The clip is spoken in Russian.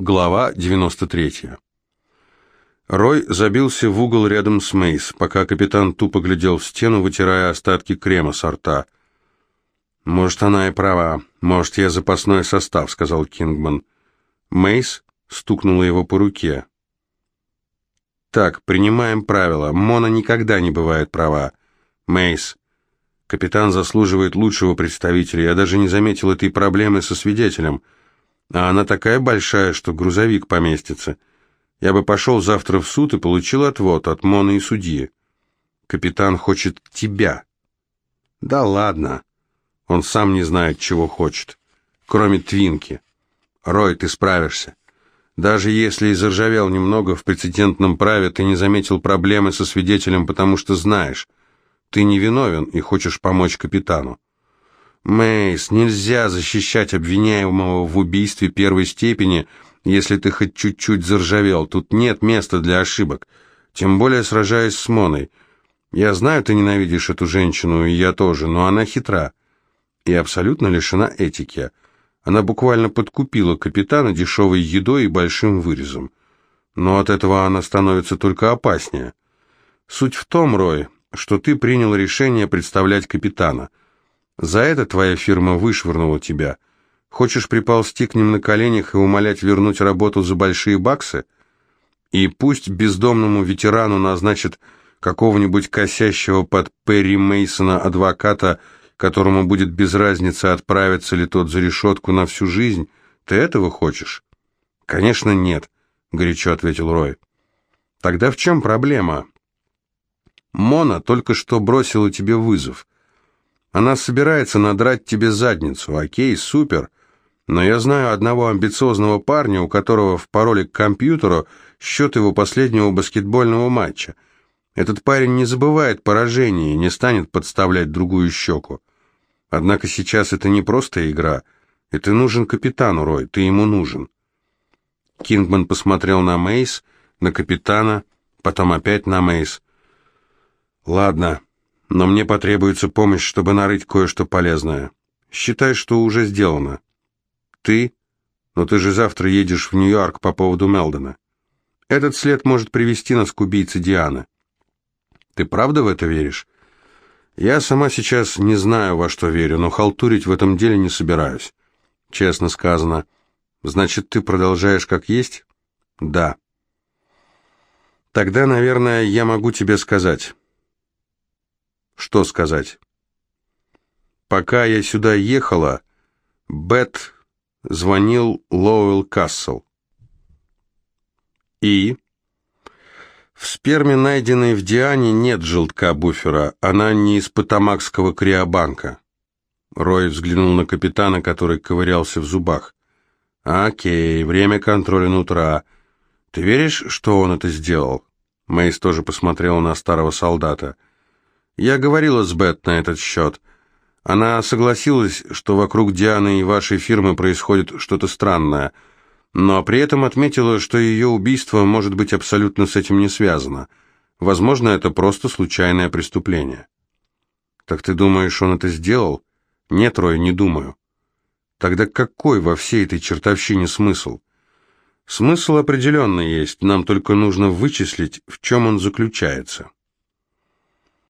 Глава 93. Рой забился в угол рядом с Мейс, пока капитан тупо глядел в стену, вытирая остатки крема со рта. «Может, она и права. Может, я запасной состав», — сказал Кингман. Мейс стукнула его по руке. «Так, принимаем правила. Мона никогда не бывает права. Мейс, капитан заслуживает лучшего представителя. Я даже не заметил этой проблемы со свидетелем». А она такая большая, что грузовик поместится. Я бы пошел завтра в суд и получил отвод от Моны и судьи. Капитан хочет тебя. Да ладно. Он сам не знает, чего хочет. Кроме Твинки. Рой, ты справишься. Даже если и заржавел немного в прецедентном праве, ты не заметил проблемы со свидетелем, потому что знаешь, ты не виновен и хочешь помочь капитану. Мейс, нельзя защищать обвиняемого в убийстве первой степени, если ты хоть чуть-чуть заржавел. Тут нет места для ошибок. Тем более сражаясь с Моной. Я знаю, ты ненавидишь эту женщину, и я тоже, но она хитра и абсолютно лишена этики. Она буквально подкупила капитана дешевой едой и большим вырезом. Но от этого она становится только опаснее. Суть в том, Рой, что ты принял решение представлять капитана – за это твоя фирма вышвырнула тебя. Хочешь приползти к ним на коленях и умолять вернуть работу за большие баксы? И пусть бездомному ветерану назначат какого-нибудь косящего под Перри Мейсона адвоката, которому будет без разницы, отправиться ли тот за решетку на всю жизнь. Ты этого хочешь? Конечно, нет, горячо ответил Рой. Тогда в чем проблема? Мона только что бросила тебе вызов. Она собирается надрать тебе задницу. Окей, супер. Но я знаю одного амбициозного парня, у которого в пароле к компьютеру счет его последнего баскетбольного матча. Этот парень не забывает поражение и не станет подставлять другую щеку. Однако сейчас это не просто игра. И ты нужен капитану, Рой, ты ему нужен. Кингман посмотрел на Мейс, на капитана, потом опять на Мейс. «Ладно, но мне потребуется помощь, чтобы нарыть кое-что полезное. Считай, что уже сделано. Ты? Но ты же завтра едешь в Нью-Йорк по поводу Мелдона. Этот след может привести нас к убийце Дианы. Ты правда в это веришь? Я сама сейчас не знаю, во что верю, но халтурить в этом деле не собираюсь. Честно сказано. Значит, ты продолжаешь как есть? Да. Тогда, наверное, я могу тебе сказать. Что сказать? Пока я сюда ехала, Бет звонил Лоуэлл Кассел. И? В сперме, найденной в Диане, нет желтка буфера, она не из Потамакского криобанка. Рой взглянул на капитана, который ковырялся в зубах. «Окей, время контроля нутра. Ты веришь, что он это сделал?» Мэйс тоже посмотрел на старого солдата. Я говорила с Бет на этот счет. Она согласилась, что вокруг Дианы и вашей фирмы происходит что-то странное, но при этом отметила, что ее убийство может быть абсолютно с этим не связано. Возможно, это просто случайное преступление. Так ты думаешь, он это сделал? Нет, Рой, не думаю. Тогда какой во всей этой чертовщине смысл? Смысл определенно есть, нам только нужно вычислить, в чем он заключается.